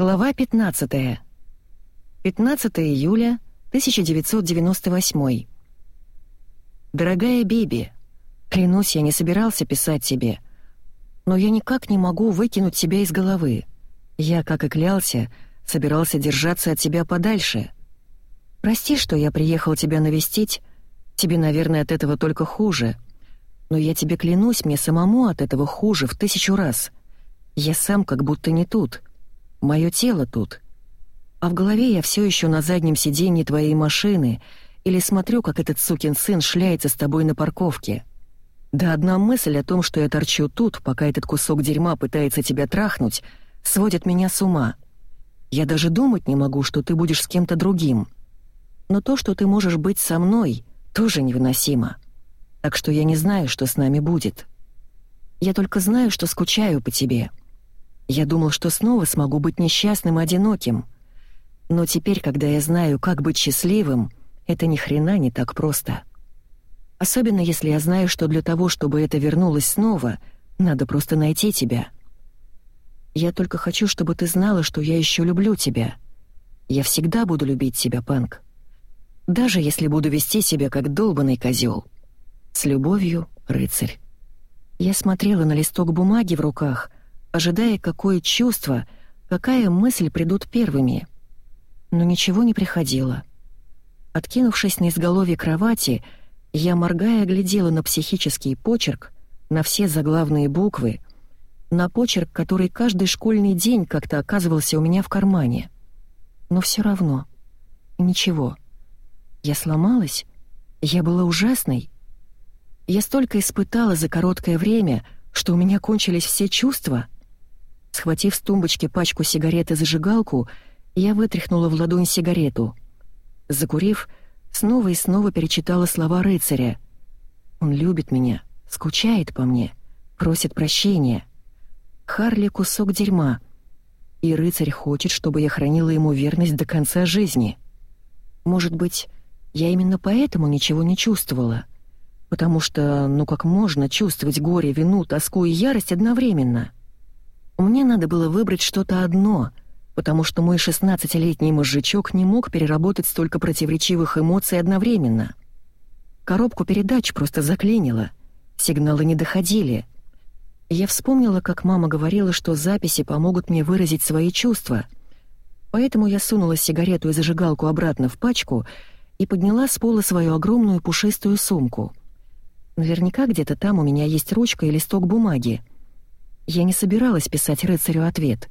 Глава 15. 15 июля 1998. Дорогая Биби, клянусь, я не собирался писать тебе, но я никак не могу выкинуть тебя из головы. Я, как и клялся, собирался держаться от тебя подальше. Прости, что я приехал тебя навестить, тебе, наверное, от этого только хуже. Но я тебе клянусь, мне самому от этого хуже в тысячу раз. Я сам как будто не тут. Мое тело тут. А в голове я все еще на заднем сиденье твоей машины или смотрю, как этот сукин сын шляется с тобой на парковке. Да одна мысль о том, что я торчу тут, пока этот кусок дерьма пытается тебя трахнуть, сводит меня с ума. Я даже думать не могу, что ты будешь с кем-то другим. Но то, что ты можешь быть со мной, тоже невыносимо. Так что я не знаю, что с нами будет. Я только знаю, что скучаю по тебе». Я думал, что снова смогу быть несчастным и одиноким. Но теперь, когда я знаю, как быть счастливым, это ни хрена не так просто. Особенно если я знаю, что для того, чтобы это вернулось снова, надо просто найти тебя. Я только хочу, чтобы ты знала, что я еще люблю тебя. Я всегда буду любить тебя, Панк. Даже если буду вести себя как долбанный козел. С любовью, рыцарь. Я смотрела на листок бумаги в руках — ожидая, какое чувство, какая мысль придут первыми. Но ничего не приходило. Откинувшись на изголовье кровати, я, моргая, глядела на психический почерк, на все заглавные буквы, на почерк, который каждый школьный день как-то оказывался у меня в кармане. Но все равно. Ничего. Я сломалась? Я была ужасной? Я столько испытала за короткое время, что у меня кончились все чувства — Схватив с тумбочки пачку сигарет и зажигалку, я вытряхнула в ладонь сигарету. Закурив, снова и снова перечитала слова рыцаря. «Он любит меня, скучает по мне, просит прощения. Харли — кусок дерьма. И рыцарь хочет, чтобы я хранила ему верность до конца жизни. Может быть, я именно поэтому ничего не чувствовала? Потому что, ну как можно чувствовать горе, вину, тоску и ярость одновременно?» Мне надо было выбрать что-то одно, потому что мой шестнадцатилетний мозжечок не мог переработать столько противоречивых эмоций одновременно. Коробку передач просто заклинило, сигналы не доходили. Я вспомнила, как мама говорила, что записи помогут мне выразить свои чувства. Поэтому я сунула сигарету и зажигалку обратно в пачку и подняла с пола свою огромную пушистую сумку. Наверняка где-то там у меня есть ручка и листок бумаги — я не собиралась писать рыцарю ответ.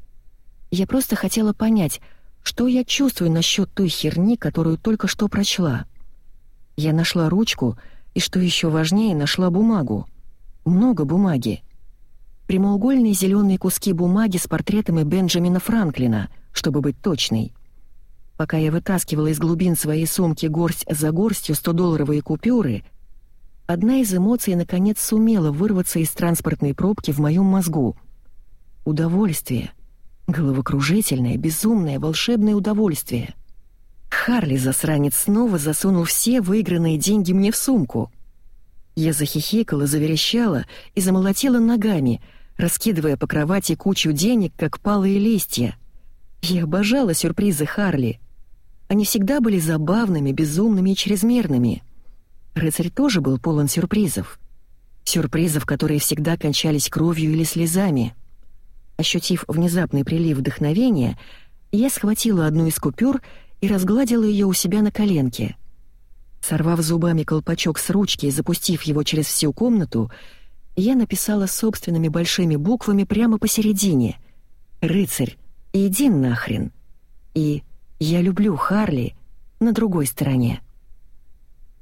Я просто хотела понять, что я чувствую насчет той херни, которую только что прочла. Я нашла ручку и, что еще важнее, нашла бумагу. Много бумаги. Прямоугольные зеленые куски бумаги с портретами Бенджамина Франклина, чтобы быть точной. Пока я вытаскивала из глубин своей сумки горсть за горстью 100-долларовые купюры — Одна из эмоций наконец сумела вырваться из транспортной пробки в моем мозгу. Удовольствие. Головокружительное, безумное, волшебное удовольствие. Харли, засранец, снова засунул все выигранные деньги мне в сумку. Я захихикала, заверещала и замолотила ногами, раскидывая по кровати кучу денег, как палые листья. Я обожала сюрпризы Харли. Они всегда были забавными, безумными и чрезмерными — Рыцарь тоже был полон сюрпризов. Сюрпризов, которые всегда кончались кровью или слезами. Ощутив внезапный прилив вдохновения, я схватила одну из купюр и разгладила ее у себя на коленке. Сорвав зубами колпачок с ручки и запустив его через всю комнату, я написала собственными большими буквами прямо посередине «Рыцарь, иди нахрен!» и «Я люблю Харли» на другой стороне.